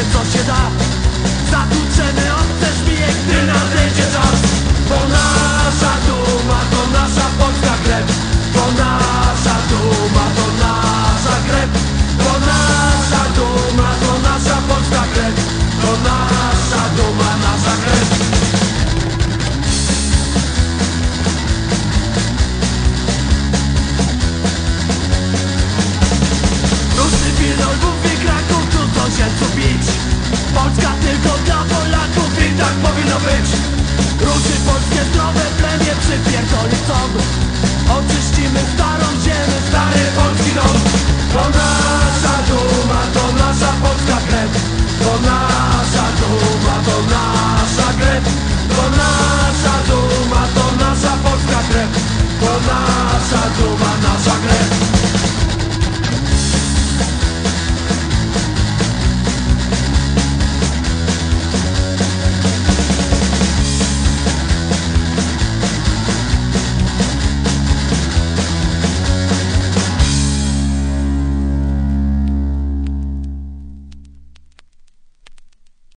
się co się da. Za tu cenę on też bije, gdy nadejdzie czas. Bo nasza duma to nasza polska krew. Bo nasza duma to nasza krew. Bo nasza duma to nasza polska krew. To nasza duma, nasza krew. Rusy pilot, mówi Kraków, tu sąsiedzów Polska tylko dla Polaków i tak powinno być. Ruszy polskie zdrowe plemię przypierdoli sąd. Oczyścimy starą ziemię, stary polski dom To nasza duma, to nasza polska krew. To nasza